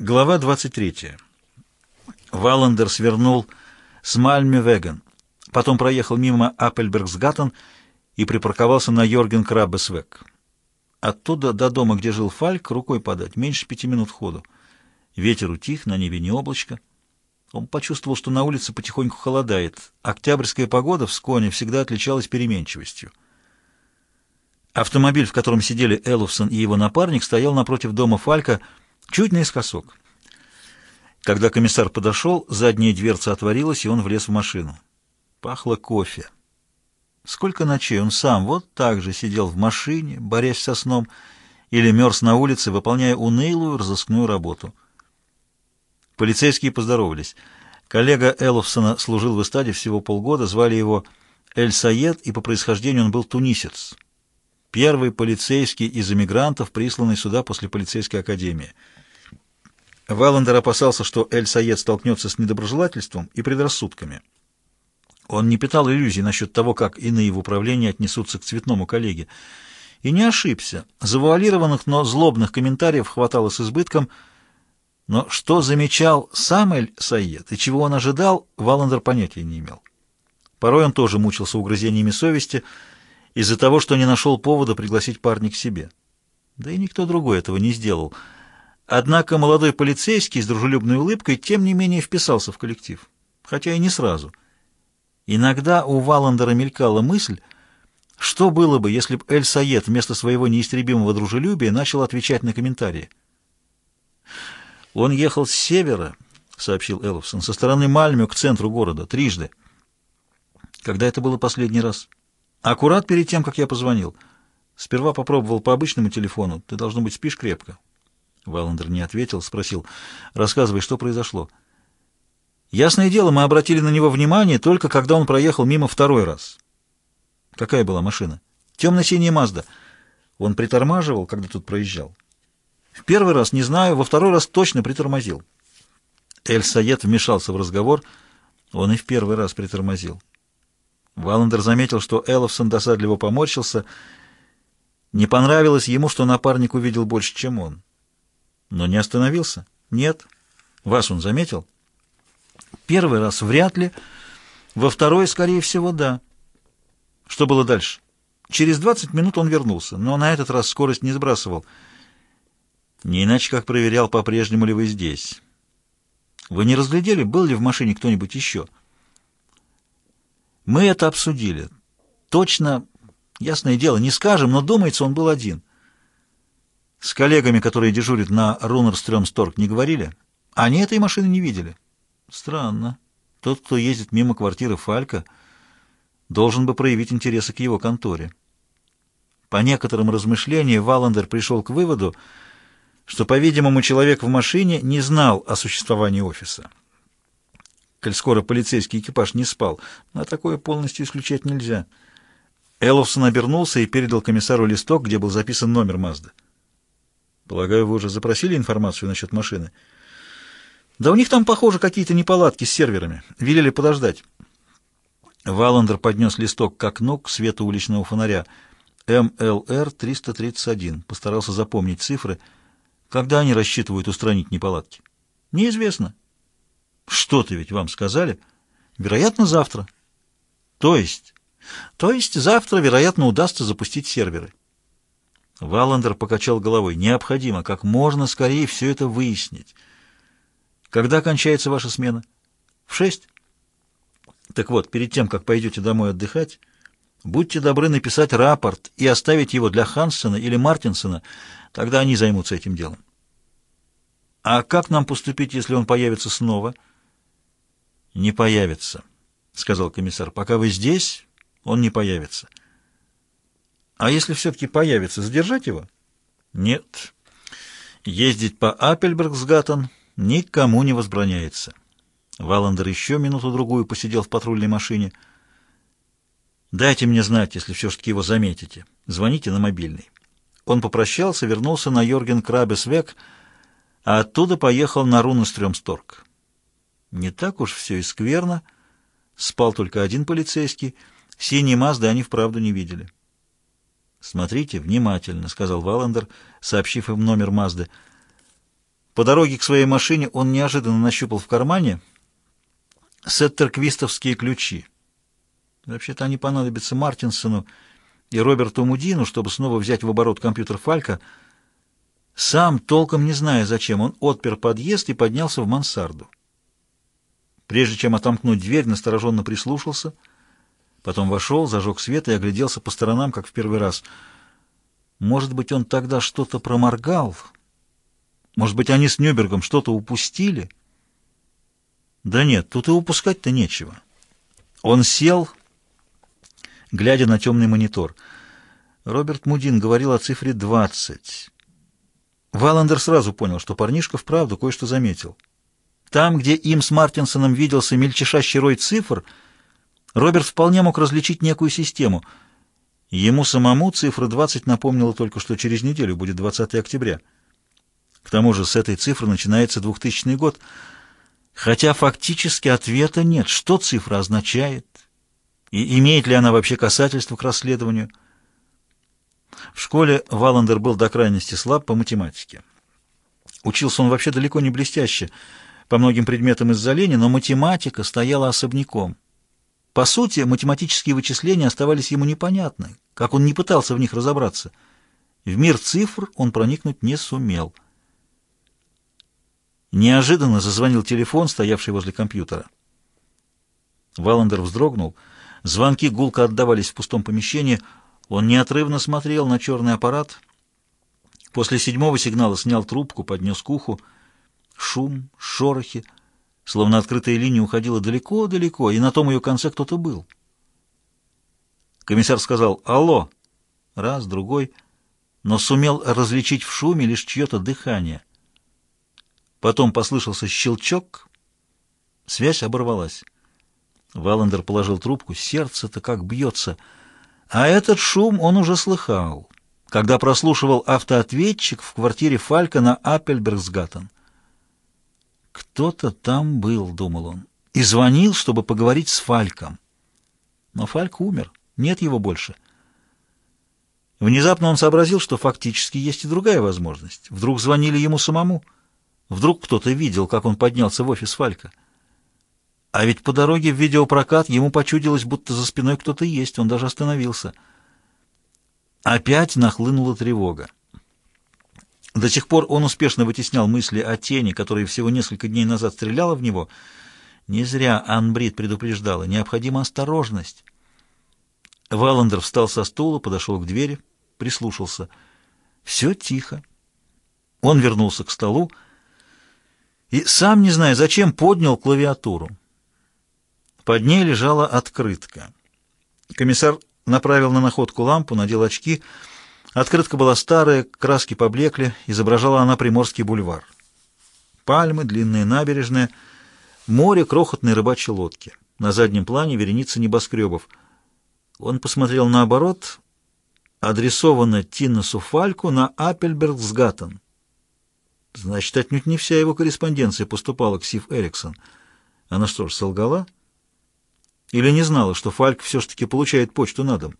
Глава 23. Валандер свернул с Мальме-Веган, потом проехал мимо Аппельбергсгаттен и припарковался на Йорген Краббесвек. Оттуда до дома, где жил Фальк, рукой подать, меньше пяти минут ходу. Ветер утих, на небе не облачко. Он почувствовал, что на улице потихоньку холодает. Октябрьская погода в Сконе всегда отличалась переменчивостью. Автомобиль, в котором сидели Элловсон и его напарник, стоял напротив дома Фалька, чуть наискосок. Когда комиссар подошел, задняя дверца отворилась, и он влез в машину. Пахло кофе. Сколько ночей он сам вот так же сидел в машине, борясь со сном, или мерз на улице, выполняя унылую разыскную работу. Полицейские поздоровались. Коллега Элловсона служил в эстаде всего полгода, звали его Эль Саед, и по происхождению он был тунисец. Первый полицейский из эмигрантов, присланный сюда после полицейской академии — Валандер опасался, что Эль-Саед столкнется с недоброжелательством и предрассудками. Он не питал иллюзий насчет того, как иные в управлении отнесутся к цветному коллеге. И не ошибся. Завуалированных, но злобных комментариев хватало с избытком. Но что замечал сам Эль-Саед и чего он ожидал, Валандер понятия не имел. Порой он тоже мучился угрызениями совести из-за того, что не нашел повода пригласить парня к себе. Да и никто другой этого не сделал — Однако молодой полицейский с дружелюбной улыбкой тем не менее вписался в коллектив, хотя и не сразу. Иногда у Валандера мелькала мысль, что было бы, если бы Эль-Саед вместо своего неистребимого дружелюбия начал отвечать на комментарии. «Он ехал с севера», — сообщил Элловсон, — «со стороны Мальмё к центру города, трижды». «Когда это было последний раз?» «Аккурат перед тем, как я позвонил. Сперва попробовал по обычному телефону. Ты, должно быть, спишь крепко. Валандер не ответил, спросил. «Рассказывай, что произошло?» «Ясное дело, мы обратили на него внимание только когда он проехал мимо второй раз». «Какая была машина?» «Темно-синяя Мазда». Он притормаживал, когда тут проезжал. «В первый раз не знаю, во второй раз точно притормозил». Эль-Саед вмешался в разговор. Он и в первый раз притормозил. Валандер заметил, что Элловсон досадливо поморщился. Не понравилось ему, что напарник увидел больше, чем он. Но не остановился? Нет. Вас он заметил? Первый раз вряд ли. Во второй, скорее всего, да. Что было дальше? Через 20 минут он вернулся, но на этот раз скорость не сбрасывал. Не иначе, как проверял, по-прежнему ли вы здесь. Вы не разглядели, был ли в машине кто-нибудь еще? Мы это обсудили. Точно, ясное дело, не скажем, но, думается, он был один. С коллегами, которые дежурят на Рунерстрёмсторг, не говорили? Они этой машины не видели. Странно. Тот, кто ездит мимо квартиры Фалька, должен бы проявить интересы к его конторе. По некоторым размышлениям Валандер пришел к выводу, что, по-видимому, человек в машине не знал о существовании офиса. Коль скоро полицейский экипаж не спал, а такое полностью исключать нельзя. Элловсон обернулся и передал комиссару листок, где был записан номер Мазды. Полагаю, вы уже запросили информацию насчет машины? Да у них там, похоже, какие-то неполадки с серверами. Велели подождать. Валандер поднес листок к окну, к свету уличного фонаря. МЛР-331. Постарался запомнить цифры. Когда они рассчитывают устранить неполадки? Неизвестно. Что-то ведь вам сказали? Вероятно, завтра. То есть? То есть завтра, вероятно, удастся запустить серверы. Валандер покачал головой. «Необходимо как можно скорее все это выяснить. Когда кончается ваша смена?» «В шесть?» «Так вот, перед тем, как пойдете домой отдыхать, будьте добры написать рапорт и оставить его для Хансена или Мартинсона, тогда они займутся этим делом». «А как нам поступить, если он появится снова?» «Не появится», — сказал комиссар. «Пока вы здесь, он не появится». А если все-таки появится, задержать его? Нет. Ездить по Аппельбергсгаттен никому не возбраняется. Валандер еще минуту-другую посидел в патрульной машине. «Дайте мне знать, если все-таки его заметите. Звоните на мобильный». Он попрощался, вернулся на Йорген Крабесвек, а оттуда поехал на Рунестрёмсторг. Не так уж все и скверно. Спал только один полицейский. Синие Мазды они вправду не видели. «Смотрите внимательно», — сказал Валандер, сообщив им номер Мазды. По дороге к своей машине он неожиданно нащупал в кармане сеттерквистовские ключи. Вообще-то они понадобятся Мартинсону и Роберту Мудину, чтобы снова взять в оборот компьютер Фалька. Сам, толком не зная зачем, он отпер подъезд и поднялся в мансарду. Прежде чем отомкнуть дверь, настороженно прислушался, потом вошел, зажег свет и огляделся по сторонам, как в первый раз. Может быть, он тогда что-то проморгал? Может быть, они с Нюбергом что-то упустили? Да нет, тут и упускать-то нечего. Он сел, глядя на темный монитор. Роберт Мудин говорил о цифре 20. Валандер сразу понял, что парнишка вправду кое-что заметил. Там, где им с Мартинсоном виделся мельчешащий рой цифр, Роберт вполне мог различить некую систему. Ему самому цифра 20 напомнила только, что через неделю будет 20 октября. К тому же с этой цифры начинается 2000 год, хотя фактически ответа нет, что цифра означает, и имеет ли она вообще касательство к расследованию. В школе Валандер был до крайности слаб по математике. Учился он вообще далеко не блестяще, по многим предметам из-за лени, но математика стояла особняком. По сути, математические вычисления оставались ему непонятны, как он не пытался в них разобраться. В мир цифр он проникнуть не сумел. Неожиданно зазвонил телефон, стоявший возле компьютера. Валандер вздрогнул. Звонки гулко отдавались в пустом помещении. Он неотрывно смотрел на черный аппарат. После седьмого сигнала снял трубку, поднес к уху. Шум, шорохи, словно открытая линия уходила далеко-далеко, и на том ее конце кто-то был. Комиссар сказал «Алло!» Раз, другой, но сумел различить в шуме лишь чье-то дыхание. Потом послышался щелчок, связь оборвалась. Валандер положил трубку, сердце-то как бьется. А этот шум он уже слыхал, когда прослушивал автоответчик в квартире Фалька на Аппельбергсгаттен. «Кто-то там был», — думал он, — и звонил, чтобы поговорить с Фальком. Но Фальк умер, нет его больше. Внезапно он сообразил, что фактически есть и другая возможность. Вдруг звонили ему самому. Вдруг кто-то видел, как он поднялся в офис Фалька. А ведь по дороге в видеопрокат ему почудилось, будто за спиной кто-то есть, он даже остановился. Опять нахлынула тревога. До сих пор он успешно вытеснял мысли о тени, которая всего несколько дней назад стреляла в него. Не зря Анбрид предупреждала, необходима осторожность. Валандер встал со стула, подошел к двери, прислушался. Все тихо. Он вернулся к столу и, сам не зная зачем, поднял клавиатуру. Под ней лежала открытка. Комиссар направил на находку лампу, надел очки — Открытка была старая, краски поблекли, изображала она Приморский бульвар. Пальмы, длинные набережные, море крохотной рыбачьей лодки. На заднем плане вереница небоскребов. Он посмотрел наоборот, адресовано Тиннесу Фальку на Аппельбергсгаттен. Значит, отнюдь не вся его корреспонденция поступала к Сив Эриксон. Она что ж, солгала? Или не знала, что Фальк все-таки получает почту на дом?